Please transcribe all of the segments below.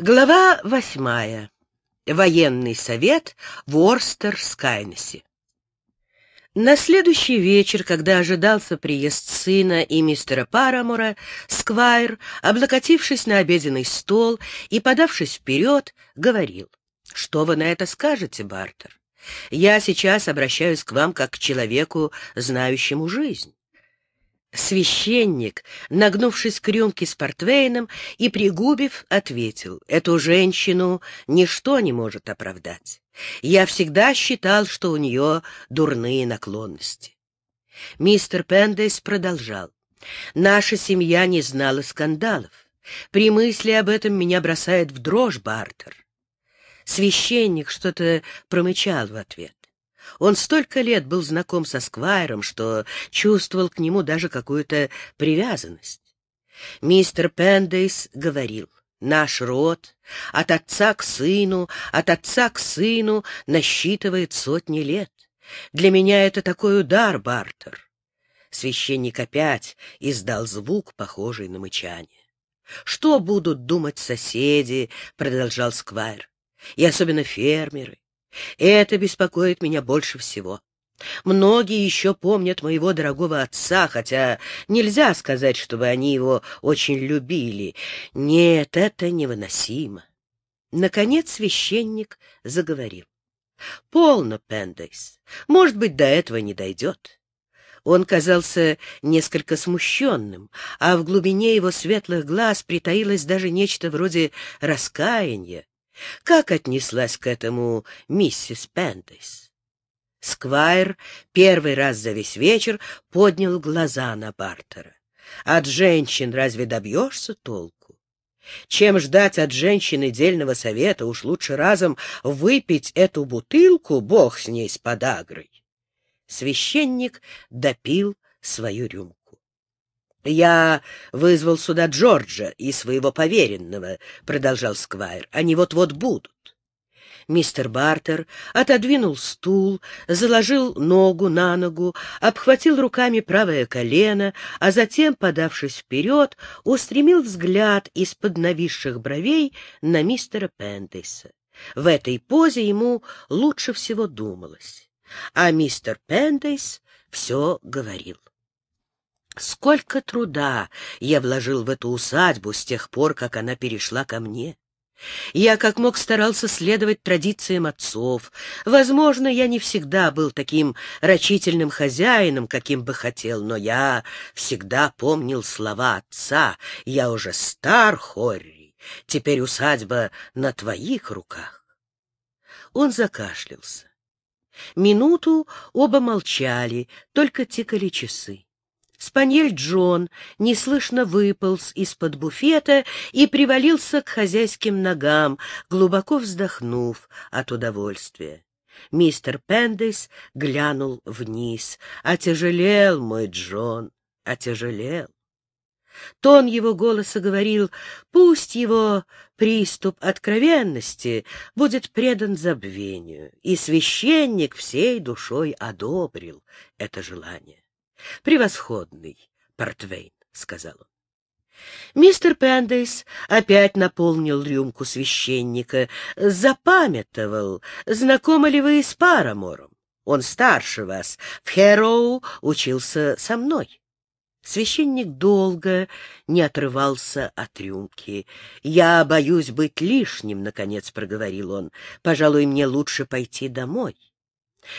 Глава восьмая. Военный совет в Орстер-Скайнесе. На следующий вечер, когда ожидался приезд сына и мистера Парамора, Сквайр, облокотившись на обеденный стол и подавшись вперед, говорил, «Что вы на это скажете, Бартер? Я сейчас обращаюсь к вам как к человеку, знающему жизнь. Священник, нагнувшись к рюмке с портвейном и пригубив, ответил, «Эту женщину ничто не может оправдать. Я всегда считал, что у нее дурные наклонности». Мистер Пендейс продолжал, «Наша семья не знала скандалов. При мысли об этом меня бросает в дрожь Бартер». Священник что-то промычал в ответ. Он столько лет был знаком со Сквайром, что чувствовал к нему даже какую-то привязанность. Мистер Пендейс говорил, «Наш род от отца к сыну, от отца к сыну насчитывает сотни лет. Для меня это такой удар, Бартер». Священник опять издал звук, похожий на мычание. «Что будут думать соседи?» — продолжал Сквайр. «И особенно фермеры. Это беспокоит меня больше всего. Многие еще помнят моего дорогого отца, хотя нельзя сказать, чтобы они его очень любили. Нет, это невыносимо. Наконец священник заговорил. — Полно, Пендейс. Может быть, до этого не дойдет. Он казался несколько смущенным, а в глубине его светлых глаз притаилось даже нечто вроде раскаяния. Как отнеслась к этому миссис Пендейс? Сквайр первый раз за весь вечер поднял глаза на Бартера. От женщин разве добьешься толку? Чем ждать от женщины дельного совета, уж лучше разом выпить эту бутылку, бог с ней с подагрой. Священник допил свою рюмку. «Я вызвал сюда Джорджа и своего поверенного», — продолжал Сквайр. «Они вот-вот будут». Мистер Бартер отодвинул стул, заложил ногу на ногу, обхватил руками правое колено, а затем, подавшись вперед, устремил взгляд из-под нависших бровей на мистера Пендейса. В этой позе ему лучше всего думалось, а мистер Пендейс все говорил. Сколько труда я вложил в эту усадьбу с тех пор, как она перешла ко мне. Я как мог старался следовать традициям отцов. Возможно, я не всегда был таким рачительным хозяином, каким бы хотел, но я всегда помнил слова отца. Я уже стар, Хорри, теперь усадьба на твоих руках. Он закашлялся. Минуту оба молчали, только тикали часы. Спаньель Джон неслышно выполз из-под буфета и привалился к хозяйским ногам, глубоко вздохнув от удовольствия. Мистер Пендейс глянул вниз. «Отяжелел мой Джон, отяжелел». Тон его голоса говорил, пусть его приступ откровенности будет предан забвению, и священник всей душой одобрил это желание. — Превосходный портвейн, — сказал он. Мистер Пендейс опять наполнил рюмку священника, запамятовал, знакомы ли вы с Парамором. Он старше вас, в Хэроу учился со мной. Священник долго не отрывался от рюмки. «Я боюсь быть лишним», — наконец проговорил он. «Пожалуй, мне лучше пойти домой».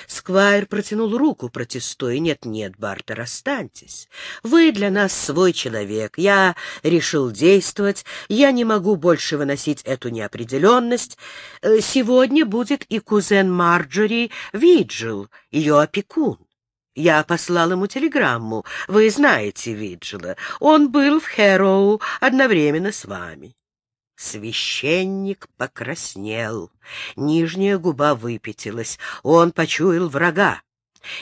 Сквайр протянул руку, протестуя. «Нет-нет, Бартер, останьтесь. Вы для нас свой человек. Я решил действовать. Я не могу больше выносить эту неопределенность. Э, сегодня будет и кузен Марджори Виджил, ее опекун. Я послал ему телеграмму. Вы знаете Виджила. Он был в Хэроу одновременно с вами. Священник покраснел, нижняя губа выпятилась, он почуял врага,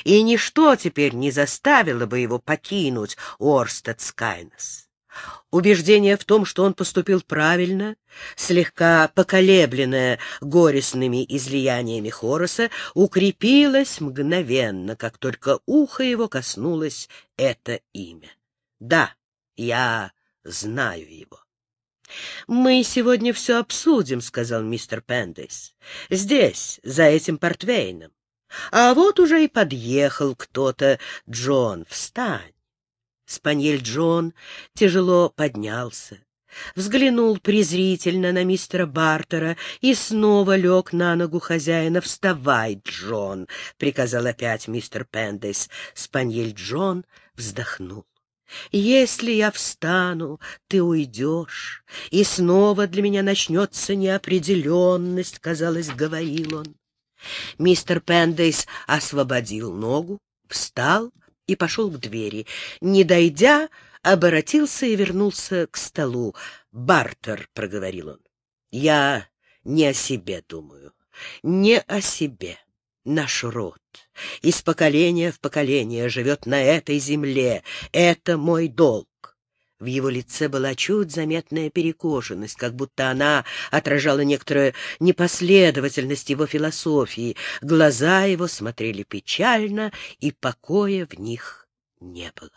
и ничто теперь не заставило бы его покинуть Орстед Скайнес. Убеждение в том, что он поступил правильно, слегка поколебленное горестными излияниями Хороса, укрепилось мгновенно, как только ухо его коснулось это имя. Да, я знаю его. «Мы сегодня все обсудим», — сказал мистер Пендейс. «Здесь, за этим портвейном. А вот уже и подъехал кто-то. Джон, встань!» Спаньель Джон тяжело поднялся, взглянул презрительно на мистера Бартера и снова лег на ногу хозяина. «Вставай, Джон!» — приказал опять мистер Пендейс. Спаньель Джон вздохнул. Если я встану, ты уйдешь, и снова для меня начнется неопределенность, — казалось, говорил он. Мистер Пендейс освободил ногу, встал и пошел к двери. Не дойдя, оборотился и вернулся к столу. «Бартер», — проговорил он, — «я не о себе думаю, не о себе. Наш род из поколения в поколение живет на этой земле. Это мой долг. В его лице была чуть заметная перекошенность, как будто она отражала некоторую непоследовательность его философии. Глаза его смотрели печально, и покоя в них не было.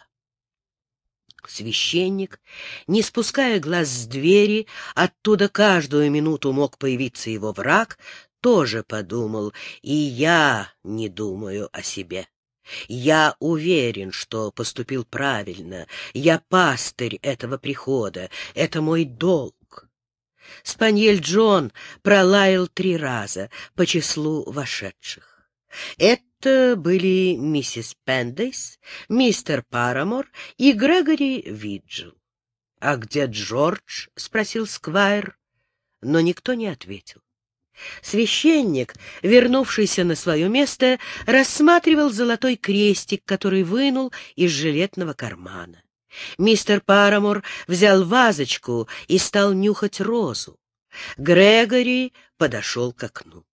Священник, не спуская глаз с двери, оттуда каждую минуту мог появиться его враг, тоже подумал, и я не думаю о себе. Я уверен, что поступил правильно. Я пастырь этого прихода. Это мой долг. Спаньель Джон пролаял три раза по числу вошедших. Это были миссис Пендейс, мистер Парамор и Грегори Виджел. «А где Джордж?» — спросил Сквайр, но никто не ответил. Священник, вернувшийся на свое место, рассматривал золотой крестик, который вынул из жилетного кармана. Мистер Парамор взял вазочку и стал нюхать розу. Грегори подошел к окну.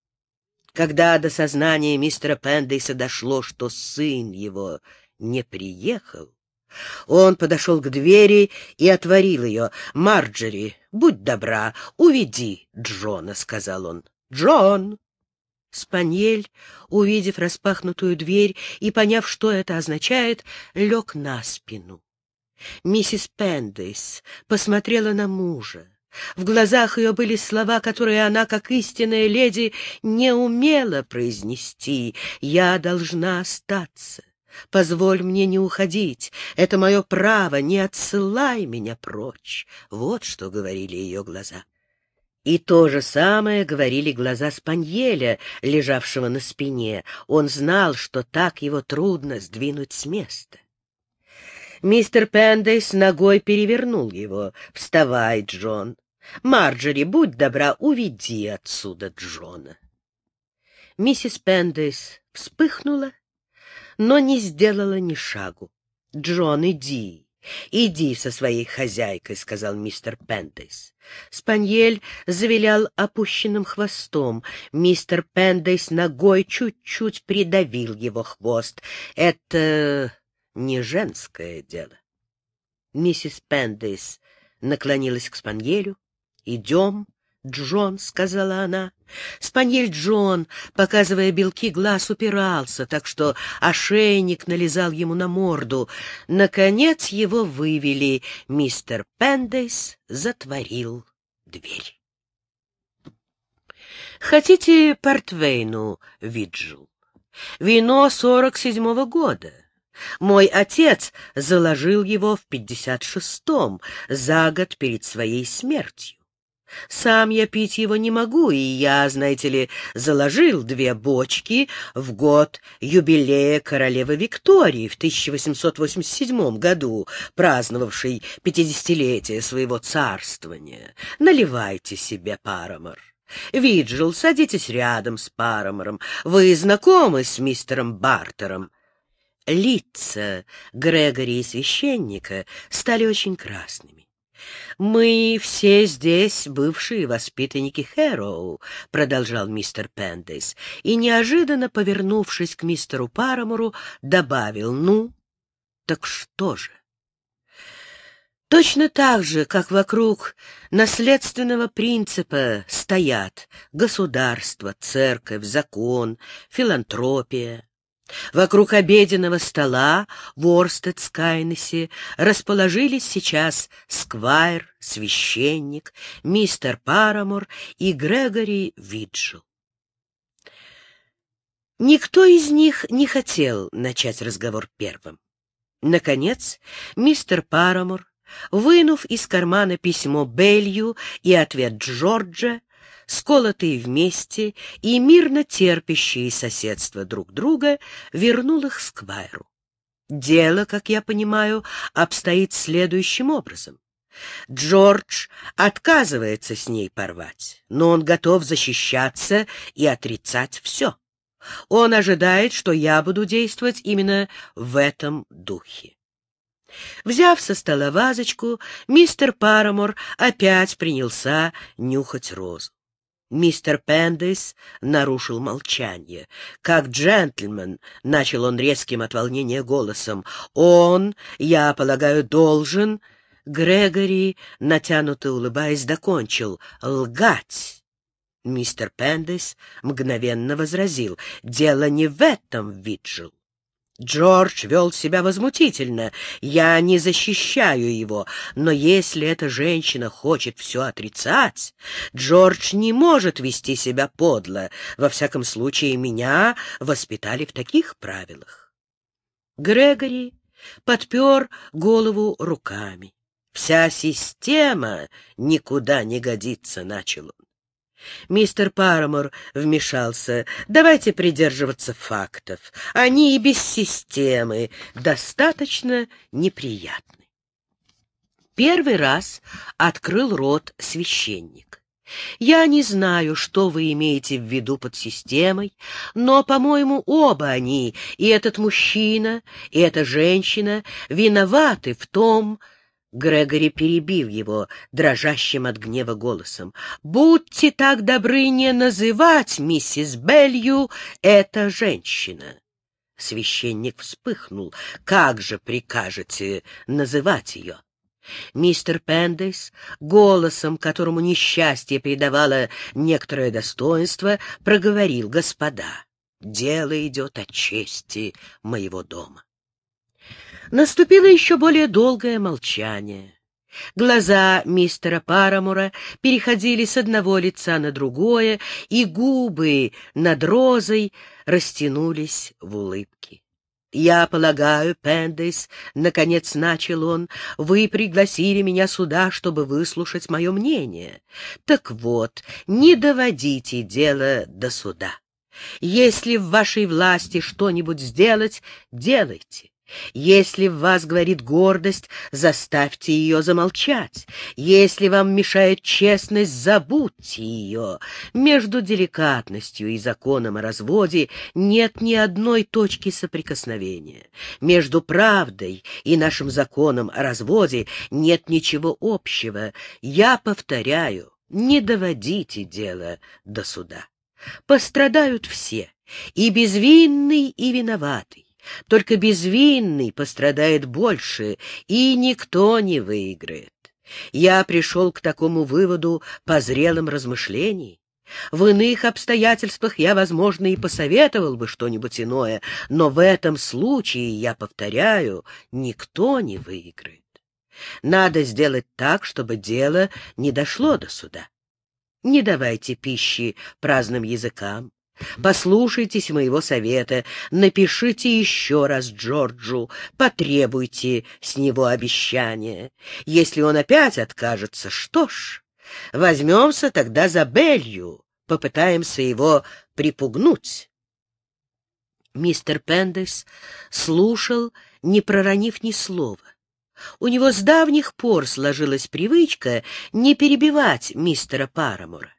Когда до сознания мистера Пендейса дошло, что сын его не приехал, он подошел к двери и отворил ее. «Марджери, будь добра, уведи Джона», — сказал он. «Джон!» Спаньель, увидев распахнутую дверь и поняв, что это означает, лег на спину. Миссис Пендейс посмотрела на мужа. В глазах ее были слова, которые она, как истинная леди, не умела произнести. «Я должна остаться. Позволь мне не уходить. Это мое право. Не отсылай меня прочь». Вот что говорили ее глаза. И то же самое говорили глаза Спаньеля, лежавшего на спине. Он знал, что так его трудно сдвинуть с места. Мистер Пендейс ногой перевернул его. «Вставай, Джон! Марджери, будь добра, уведи отсюда Джона!» Миссис Пендейс вспыхнула, но не сделала ни шагу. «Джон, иди!» «Иди со своей хозяйкой», — сказал мистер Пендейс. Спаньель завилял опущенным хвостом. Мистер Пендейс ногой чуть-чуть придавил его хвост. «Это не женское дело». Миссис Пендейс наклонилась к Спаньелю. «Идем, Джон», — сказала она. Спаньель Джон, показывая белки глаз, упирался, так что ошейник налезал ему на морду. Наконец его вывели. Мистер Пендейс затворил дверь. «Хотите портвейну, Виджил? Вино сорок седьмого года». Мой отец заложил его в пятьдесят шестом, за год перед своей смертью. Сам я пить его не могу, и я, знаете ли, заложил две бочки в год юбилея королевы Виктории в 1887 году, праздновавшей пятидесятилетие своего царствования. Наливайте себе, Парамор. Виджил, садитесь рядом с Парамором. Вы знакомы с мистером Бартером? Лица Грегори и священника стали очень красными. «Мы все здесь бывшие воспитанники Хэроу», — продолжал мистер Пендейс, и, неожиданно повернувшись к мистеру Парамору, добавил «Ну, так что же?» Точно так же, как вокруг наследственного принципа стоят государство, церковь, закон, филантропия, Вокруг обеденного стола в Орстед-Скайнесе расположились сейчас Сквайр, священник, мистер Парамор и Грегори Виджел. Никто из них не хотел начать разговор первым. Наконец, мистер Парамор, вынув из кармана письмо Белью и ответ Джорджа, сколотые вместе и мирно терпящие соседство друг друга, вернул их Сквайру. Дело, как я понимаю, обстоит следующим образом. Джордж отказывается с ней порвать, но он готов защищаться и отрицать все. Он ожидает, что я буду действовать именно в этом духе. Взяв со стола вазочку, мистер Парамор опять принялся нюхать розу. Мистер Пендейс нарушил молчание. Как джентльмен, — начал он резким от волнения голосом, — он, я полагаю, должен... Грегори, натянуто улыбаясь, докончил. Лгать. Мистер Пендейс мгновенно возразил. Дело не в этом, Виджил. Джордж вел себя возмутительно. Я не защищаю его, но если эта женщина хочет все отрицать, Джордж не может вести себя подло. Во всяком случае, меня воспитали в таких правилах. Грегори подпер голову руками. Вся система никуда не годится, начал. Мистер Парамор вмешался. «Давайте придерживаться фактов. Они и без системы достаточно неприятны». Первый раз открыл рот священник. Я не знаю, что вы имеете в виду под системой, но, по-моему, оба они, и этот мужчина, и эта женщина, виноваты в том, Грегори перебил его дрожащим от гнева голосом. «Будьте так добры не называть миссис Белью эта женщина!» Священник вспыхнул. «Как же прикажете называть ее?» Мистер Пендейс, голосом, которому несчастье придавало некоторое достоинство, проговорил, «Господа, дело идет о чести моего дома». Наступило еще более долгое молчание. Глаза мистера Парамура переходили с одного лица на другое, и губы над розой растянулись в улыбке. «Я полагаю, Пендейс, — наконец начал он, — вы пригласили меня сюда, чтобы выслушать мое мнение. Так вот, не доводите дело до суда. Если в вашей власти что-нибудь сделать, делайте. Если в вас говорит гордость, заставьте ее замолчать. Если вам мешает честность, забудьте ее. Между деликатностью и законом о разводе нет ни одной точки соприкосновения. Между правдой и нашим законом о разводе нет ничего общего. Я повторяю, не доводите дело до суда. Пострадают все, и безвинный, и виноватый. Только безвинный пострадает больше, и никто не выиграет. Я пришел к такому выводу по зрелым размышлениям. В иных обстоятельствах я, возможно, и посоветовал бы что-нибудь иное, но в этом случае, я повторяю, никто не выиграет. Надо сделать так, чтобы дело не дошло до суда. Не давайте пищи праздным языкам, Послушайтесь моего совета, напишите еще раз Джорджу, потребуйте с него обещания. Если он опять откажется, что ж, возьмемся тогда за Белью, попытаемся его припугнуть. Мистер Пендес слушал, не проронив ни слова. У него с давних пор сложилась привычка не перебивать мистера Парамора.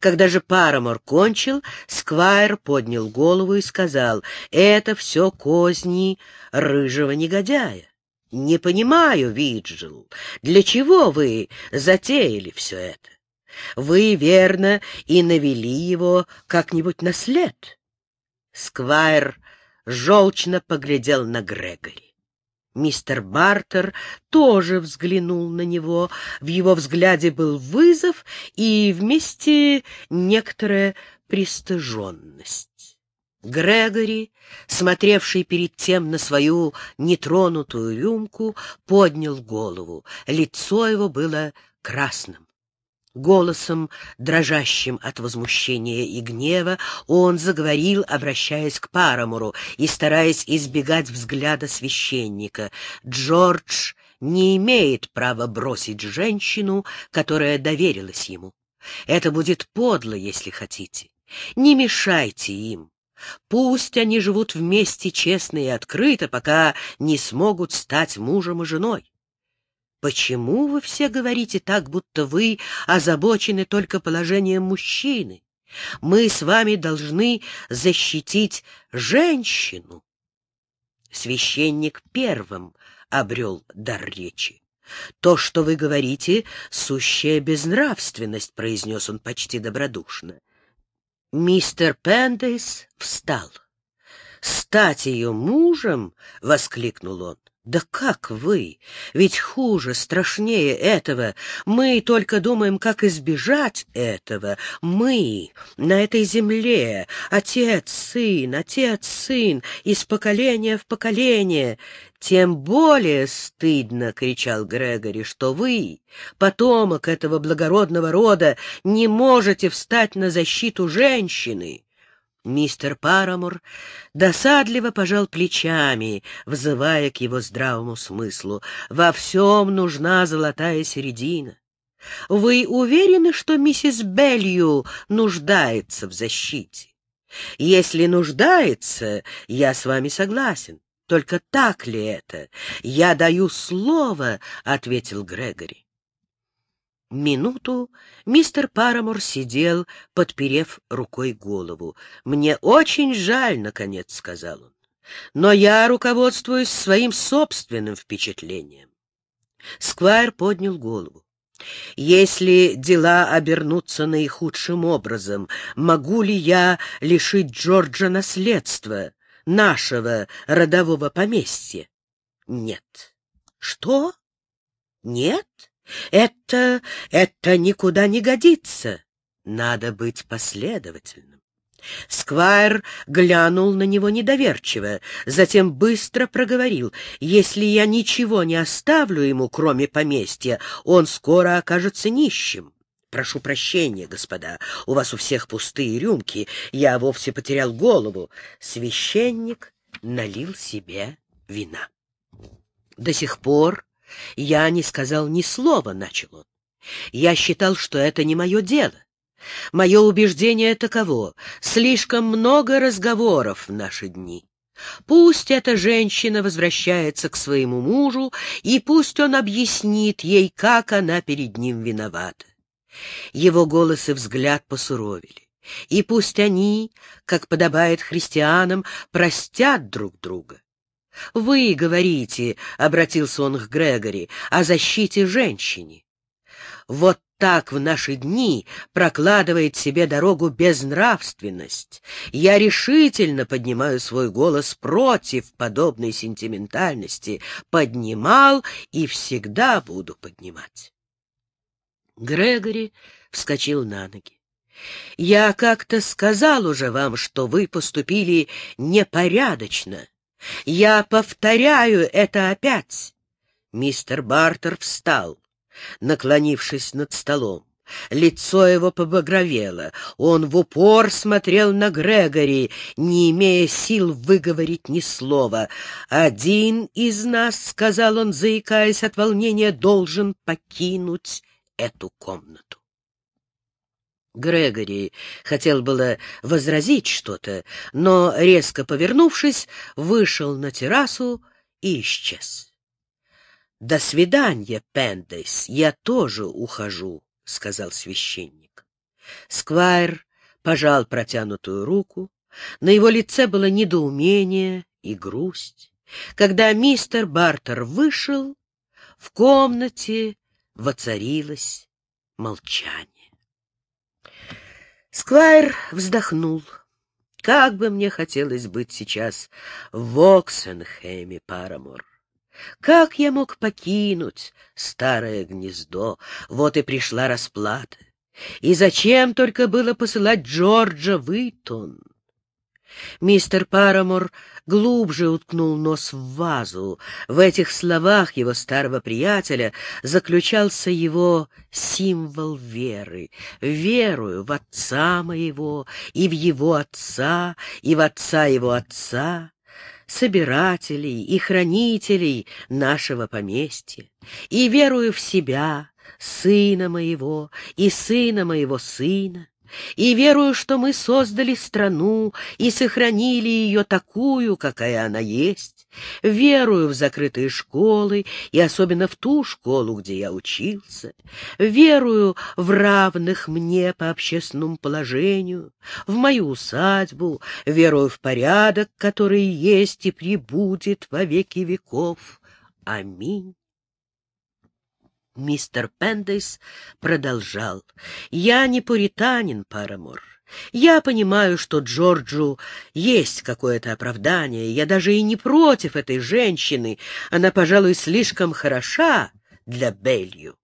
Когда же Парамор кончил, Сквайр поднял голову и сказал, «Это все козни рыжего негодяя. Не понимаю, Виджил, для чего вы затеяли все это? Вы, верно, и навели его как-нибудь на след?» Сквайр желчно поглядел на Грегори. Мистер Бартер тоже взглянул на него. В его взгляде был вызов и, вместе, некоторая пристыженность. Грегори, смотревший перед тем на свою нетронутую рюмку, поднял голову. Лицо его было красным. Голосом, дрожащим от возмущения и гнева, он заговорил, обращаясь к Парамуру и стараясь избегать взгляда священника. «Джордж не имеет права бросить женщину, которая доверилась ему. Это будет подло, если хотите. Не мешайте им. Пусть они живут вместе честно и открыто, пока не смогут стать мужем и женой. Почему вы все говорите так, будто вы озабочены только положением мужчины? Мы с вами должны защитить женщину. Священник первым обрел дар речи. «То, что вы говорите, — сущая безнравственность», — произнес он почти добродушно. Мистер Пендейс встал. «Стать ее мужем?» — воскликнул он. Да как вы? Ведь хуже, страшнее этого. Мы только думаем, как избежать этого. Мы на этой земле, отец, сын, отец, сын, из поколения в поколение. Тем более стыдно, — кричал Грегори, — что вы, потомок этого благородного рода, не можете встать на защиту женщины. Мистер Парамур досадливо пожал плечами, взывая к его здравому смыслу. Во всем нужна золотая середина. Вы уверены, что миссис Белью нуждается в защите? Если нуждается, я с вами согласен. Только так ли это? Я даю слово, — ответил Грегори. Минуту мистер Парамор сидел, подперев рукой голову. «Мне очень жаль, — наконец сказал он, — но я руководствуюсь своим собственным впечатлением». Сквайр поднял голову. «Если дела обернутся наихудшим образом, могу ли я лишить Джорджа наследства, нашего родового поместья?» «Нет». «Что? Нет?» Это... это никуда не годится. Надо быть последовательным. Сквайр глянул на него недоверчиво, затем быстро проговорил. «Если я ничего не оставлю ему, кроме поместья, он скоро окажется нищим. Прошу прощения, господа, у вас у всех пустые рюмки, я вовсе потерял голову». Священник налил себе вина. До сих пор я не сказал ни слова, — начал он. Я считал, что это не мое дело. Мое убеждение таково — слишком много разговоров в наши дни. Пусть эта женщина возвращается к своему мужу, и пусть он объяснит ей, как она перед ним виновата. Его голос и взгляд посуровили. И пусть они, как подобает христианам, простят друг друга. Вы говорите, — обратился он к Грегори, — о защите женщине. Вот так в наши дни прокладывает себе дорогу безнравственность. Я решительно поднимаю свой голос против подобной сентиментальности. Поднимал и всегда буду поднимать. Грегори вскочил на ноги. Я как-то сказал уже вам, что вы поступили непорядочно. Я повторяю это опять. Мистер Бартер встал, наклонившись над столом. Лицо его побагровело. Он в упор смотрел на Грегори, не имея сил выговорить ни слова. «Один из нас, — сказал он, заикаясь от волнения, — должен покинуть эту комнату». Грегори хотел было возразить что-то, но, резко повернувшись, вышел на террасу и исчез. — До свидания, Пендейс, я тоже ухожу, — сказал священник. Сквайр пожал протянутую руку. На его лице было недоумение и грусть. Когда мистер Бартер вышел, в комнате воцарилось молчание. Сквайр вздохнул. Как бы мне хотелось быть сейчас в Оксенхэме, Парамор. Как я мог покинуть старое гнездо? Вот и пришла расплата. И зачем только было посылать Джорджа в Итон? Мистер Парамор глубже уткнул нос в вазу. В этих словах его старого приятеля заключался его символ веры. Верую в отца моего, и в его отца, и в отца его отца, собирателей и хранителей нашего поместья, и верую в себя, сына моего, и сына моего сына, и верую, что мы создали страну и сохранили ее такую, какая она есть. Верую в закрытые школы, и особенно в ту школу, где я учился. Верую в равных мне по общественному положению, в мою усадьбу, верую в порядок, который есть и прибудет во веки веков. Аминь. Мистер Пендейс продолжал. «Я не пуританин, Парамор. Я понимаю, что Джорджу есть какое-то оправдание. Я даже и не против этой женщины. Она, пожалуй, слишком хороша для Белью.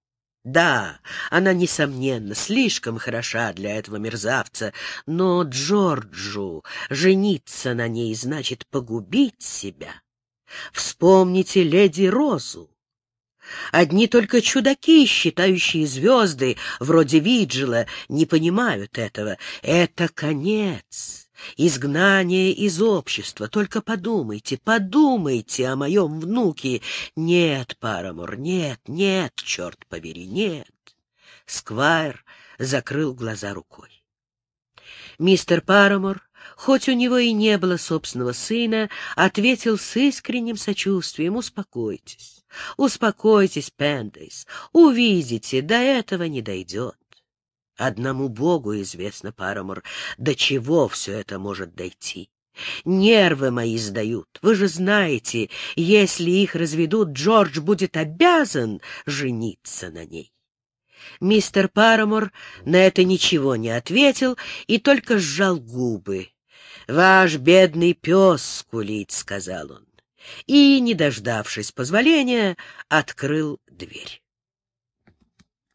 Да, она, несомненно, слишком хороша для этого мерзавца, но Джорджу жениться на ней значит погубить себя. Вспомните леди Розу. Одни только чудаки, считающие звезды, вроде Виджела, не понимают этого. Это конец, изгнание из общества. Только подумайте, подумайте о моем внуке. Нет, Парамор, нет, нет, черт побери, нет. Сквайр закрыл глаза рукой. Мистер Парамор хоть у него и не было собственного сына, ответил с искренним сочувствием «Успокойтесь, успокойтесь, Пендейс, увидите, до этого не дойдет». Одному Богу известно, Парамор, до чего все это может дойти. Нервы мои сдают. Вы же знаете, если их разведут, Джордж будет обязан жениться на ней. Мистер Парамор на это ничего не ответил и только сжал губы. «Ваш бедный пес скулит», — сказал он, и, не дождавшись позволения, открыл дверь.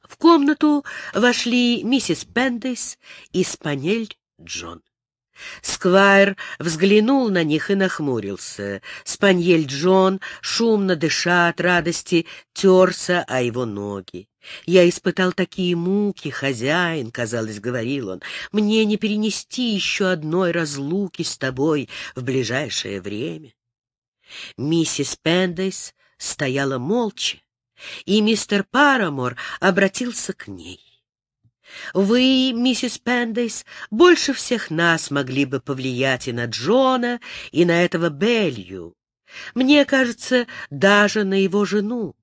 В комнату вошли миссис Пендейс и Спанель Джон. Сквайр взглянул на них и нахмурился. Спаньель Джон, шумно дыша от радости, терся о его ноги. «Я испытал такие муки, хозяин», — казалось, говорил он, — «мне не перенести еще одной разлуки с тобой в ближайшее время». Миссис Пендейс стояла молча, и мистер Парамор обратился к ней. Вы, миссис Пендейс, больше всех нас могли бы повлиять и на Джона, и на этого Белью. Мне кажется, даже на его жену.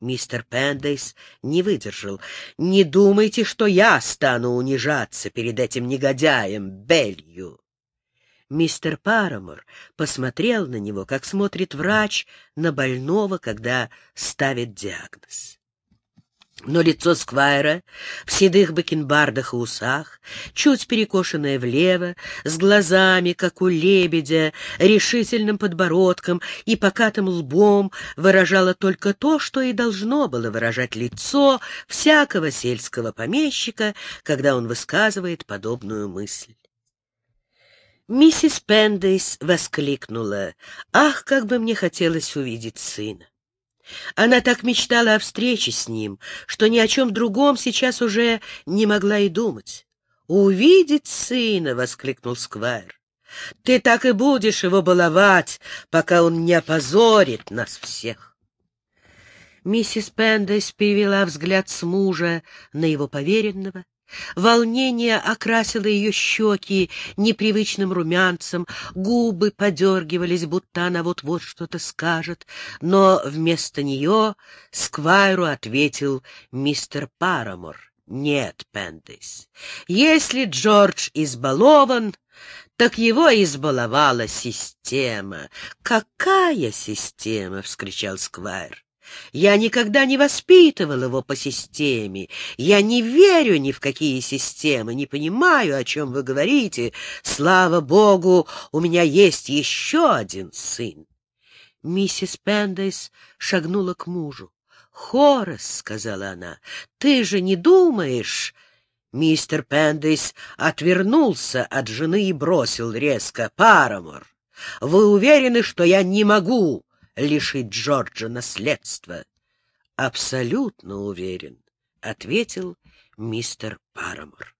Мистер Пендейс не выдержал. «Не думайте, что я стану унижаться перед этим негодяем Белью!» Мистер Парамор посмотрел на него, как смотрит врач на больного, когда ставит диагноз. Но лицо Сквайра в седых бакенбардах и усах, чуть перекошенное влево, с глазами, как у лебедя, решительным подбородком и покатым лбом, выражало только то, что и должно было выражать лицо всякого сельского помещика, когда он высказывает подобную мысль. Миссис Пендейс воскликнула, «Ах, как бы мне хотелось увидеть сына!» Она так мечтала о встрече с ним, что ни о чем другом сейчас уже не могла и думать. «Увидеть сына!» — воскликнул Сквайр. «Ты так и будешь его баловать, пока он не опозорит нас всех!» Миссис Пендес перевела взгляд с мужа на его поверенного, Волнение окрасило ее щеки непривычным румянцем, губы подергивались, будто она вот-вот что-то скажет, но вместо нее Сквайру ответил мистер Парамор. «Нет, Пендис, если Джордж избалован, так его избаловала система». «Какая система?» — вскричал Сквайр. Я никогда не воспитывал его по системе. Я не верю ни в какие системы, не понимаю, о чем вы говорите. Слава богу, у меня есть еще один сын. Миссис Пендейс шагнула к мужу. «Хорас», — сказала она, — «ты же не думаешь...» Мистер Пендейс отвернулся от жены и бросил резко. «Парамор, вы уверены, что я не могу лишить Джорджа наследства?» «Абсолютно уверен», — ответил мистер Парамор.